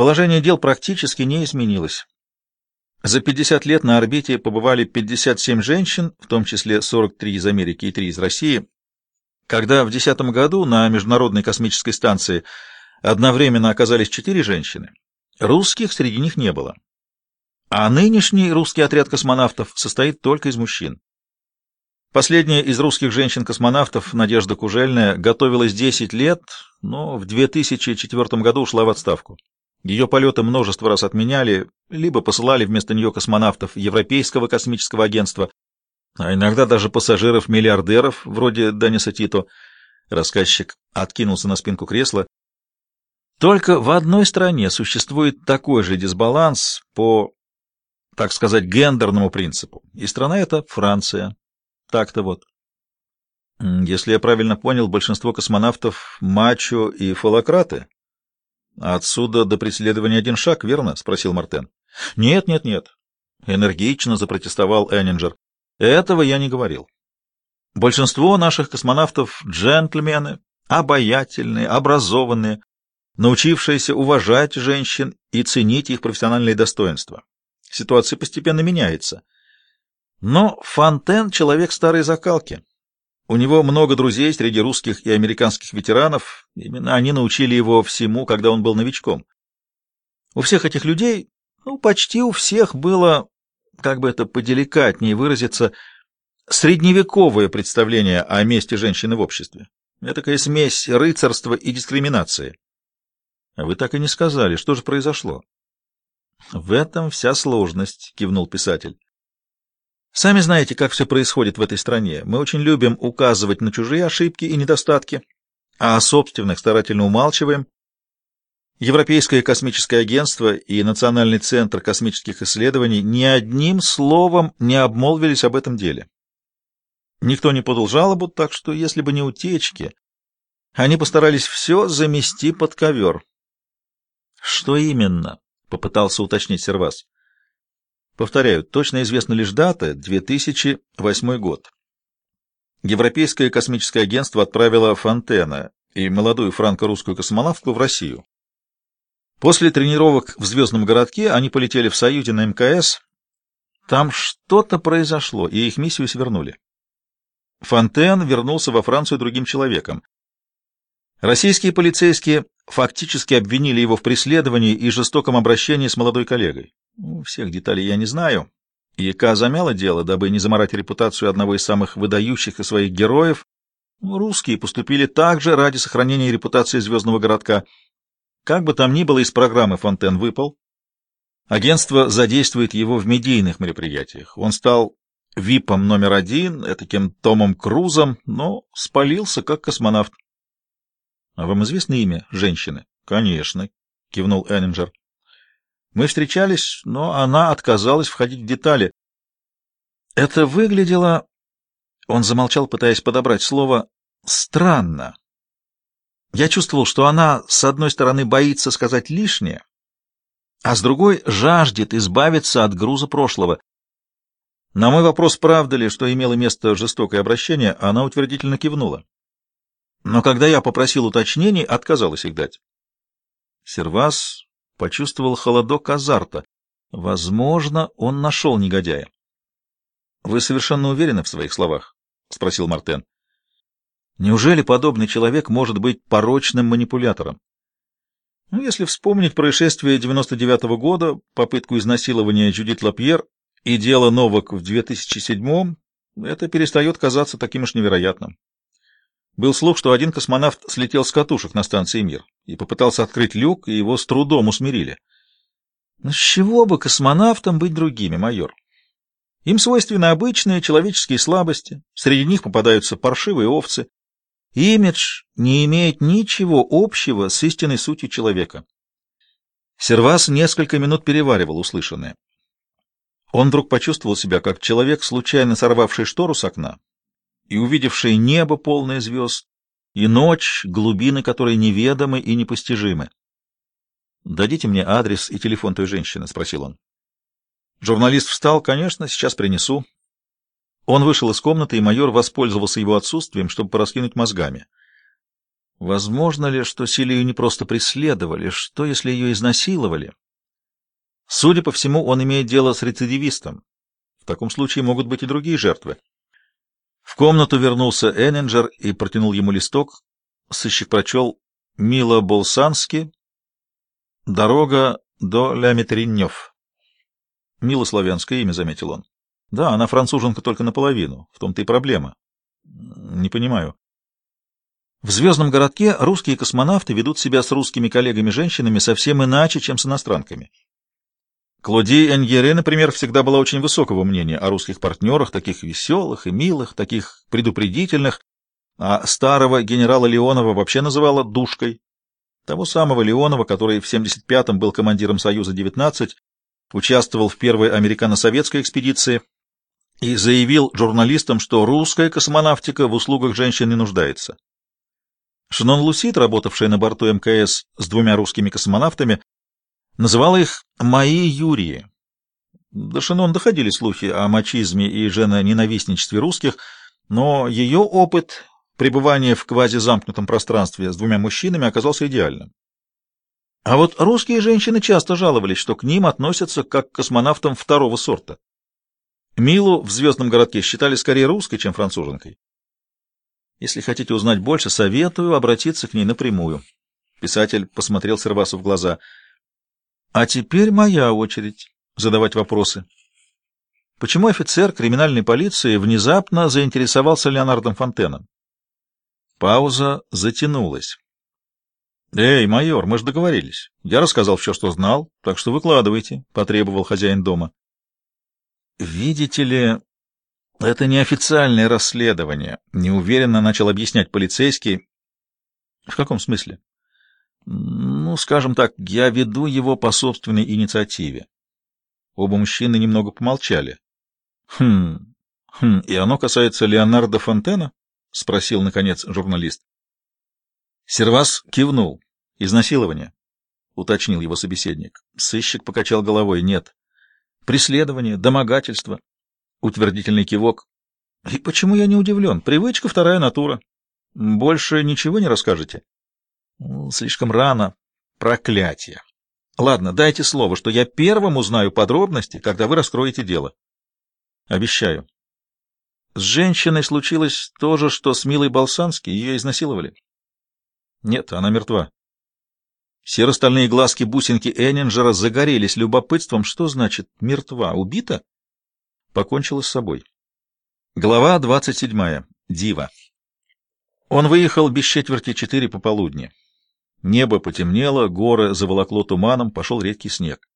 Положение дел практически не изменилось. За 50 лет на орбите побывали 57 женщин, в том числе 43 из Америки и 3 из России. Когда в 2010 году на Международной космической станции одновременно оказались 4 женщины, русских среди них не было. А нынешний русский отряд космонавтов состоит только из мужчин. Последняя из русских женщин-космонавтов, Надежда Кужельная, готовилась 10 лет, но в 2004 году ушла в отставку. Ее полеты множество раз отменяли, либо посылали вместо нее космонавтов Европейского космического агентства, а иногда даже пассажиров-миллиардеров, вроде Даниса Тито. Рассказчик откинулся на спинку кресла. Только в одной стране существует такой же дисбаланс по, так сказать, гендерному принципу, и страна эта Франция. Так-то вот. Если я правильно понял, большинство космонавтов — мачо и фалократы. Отсюда до преследования один шаг, верно? — спросил Мартен. — Нет, нет, нет. Энергично запротестовал Эннинджер. Этого я не говорил. Большинство наших космонавтов — джентльмены, обаятельные, образованные, научившиеся уважать женщин и ценить их профессиональные достоинства. Ситуация постепенно меняется. Но Фонтен — человек старой закалки. У него много друзей среди русских и американских ветеранов. Именно они научили его всему, когда он был новичком. У всех этих людей, ну, почти у всех было, как бы это поделикатнее выразиться, средневековое представление о месте женщины в обществе. Это такая смесь рыцарства и дискриминации. А вы так и не сказали, что же произошло? В этом вся сложность, кивнул писатель. Сами знаете, как все происходит в этой стране. Мы очень любим указывать на чужие ошибки и недостатки, а о собственных старательно умалчиваем. Европейское космическое агентство и Национальный центр космических исследований ни одним словом не обмолвились об этом деле. Никто не подал жалобу, так что, если бы не утечки, они постарались все замести под ковер. — Что именно? — попытался уточнить Сервас. Повторяю, точно известна лишь дата — 2008 год. Европейское космическое агентство отправило Фонтена и молодую франко-русскую космонавтку в Россию. После тренировок в Звездном городке они полетели в Союзе на МКС. Там что-то произошло, и их миссию свернули. Фонтен вернулся во Францию другим человеком. Российские полицейские фактически обвинили его в преследовании и жестоком обращении с молодой коллегой. Ну, всех деталей я не знаю. ЯК замяло дело, дабы не заморать репутацию одного из самых выдающих из своих героев. Ну, русские поступили также ради сохранения репутации звездного городка. Как бы там ни было, из программы Фонтен выпал. Агентство задействует его в медийных мероприятиях. Он стал ВИПом номер один, этаким Томом Крузом, но спалился как космонавт. — А вам известно имя женщины? — Конечно, — кивнул Эннинджер. Мы встречались, но она отказалась входить в детали. Это выглядело... Он замолчал, пытаясь подобрать слово «странно». Я чувствовал, что она, с одной стороны, боится сказать лишнее, а с другой жаждет избавиться от груза прошлого. На мой вопрос, правда ли, что имело место жестокое обращение, она утвердительно кивнула. Но когда я попросил уточнений, отказалась их дать. Сервас почувствовал холодок азарта. Возможно, он нашел негодяя. — Вы совершенно уверены в своих словах? — спросил Мартен. — Неужели подобный человек может быть порочным манипулятором? Ну, если вспомнить происшествие 99-го года, попытку изнасилования Джудит Лапьер и дело Новак в 2007-м, это перестает казаться таким уж невероятным. Был слух, что один космонавт слетел с катушек на станции «Мир» и попытался открыть люк, и его с трудом усмирили. Но с чего бы космонавтам быть другими, майор? Им свойственны обычные человеческие слабости, среди них попадаются паршивые овцы. Имидж не имеет ничего общего с истинной сутью человека. Сервас несколько минут переваривал услышанное. Он вдруг почувствовал себя как человек, случайно сорвавший штору с окна и увидевший небо полное звезд, и ночь, глубины которой неведомы и непостижимы. — Дадите мне адрес и телефон той женщины? — спросил он. Журналист встал. — Конечно, сейчас принесу. Он вышел из комнаты, и майор воспользовался его отсутствием, чтобы пораскинуть мозгами. Возможно ли, что Силию не просто преследовали? Что, если ее изнасиловали? Судя по всему, он имеет дело с рецидивистом. В таком случае могут быть и другие жертвы. В комнату вернулся Эннинджер и протянул ему листок. Сыщик прочел «Мила Болсански. Дорога до Ля Метриньев». Мило славянское имя, заметил он. Да, она француженка только наполовину. В том-то и проблема. Не понимаю. В звездном городке русские космонавты ведут себя с русскими коллегами-женщинами совсем иначе, чем с иностранками. Клоди Эньере, например, всегда была очень высокого мнения о русских партнерах, таких веселых и милых, таких предупредительных, а старого генерала Леонова вообще называла душкой. Того самого Леонова, который в 75-м был командиром Союза-19, участвовал в первой американо-советской экспедиции и заявил журналистам, что русская космонавтика в услугах женщин не нуждается. Шнон Лусит, работавшая на борту МКС с двумя русскими космонавтами, называла их «мои Юрии». До Шинон доходили слухи о мачизме и женоненавистничестве русских, но ее опыт пребывания в квазизамкнутом пространстве с двумя мужчинами оказался идеальным. А вот русские женщины часто жаловались, что к ним относятся как к космонавтам второго сорта. Милу в «Звездном городке» считали скорее русской, чем француженкой. Если хотите узнать больше, советую обратиться к ней напрямую. Писатель посмотрел Сервасу в глаза — а теперь моя очередь задавать вопросы. Почему офицер криминальной полиции внезапно заинтересовался Леонардом Фонтеном? Пауза затянулась. «Эй, майор, мы же договорились. Я рассказал все, что знал, так что выкладывайте», — потребовал хозяин дома. «Видите ли, это неофициальное расследование», — неуверенно начал объяснять полицейский. «В каком смысле?» Ну, скажем так, я веду его по собственной инициативе. Оба мужчины немного помолчали. Хм, хм, и оно касается Леонардо Фонтена? Спросил, наконец, журналист. Сервас кивнул. Изнасилование, уточнил его собеседник. Сыщик покачал головой. Нет. Преследование, домогательство. Утвердительный кивок. И почему я не удивлен? Привычка — вторая натура. Больше ничего не расскажете? Слишком рано. Проклятие. Ладно, дайте слово, что я первым узнаю подробности, когда вы раскроете дело. Обещаю. С женщиной случилось то же, что с Милой Болсански, ее изнасиловали. Нет, она мертва. Серо-стальные глазки-бусинки Эннинджера загорелись любопытством. Что значит «мертва»? Убита? Покончила с собой. Глава двадцать седьмая. Дива. Он выехал без четверти четыре пополудни. Небо потемнело, горы заволокло туманом, пошел редкий снег.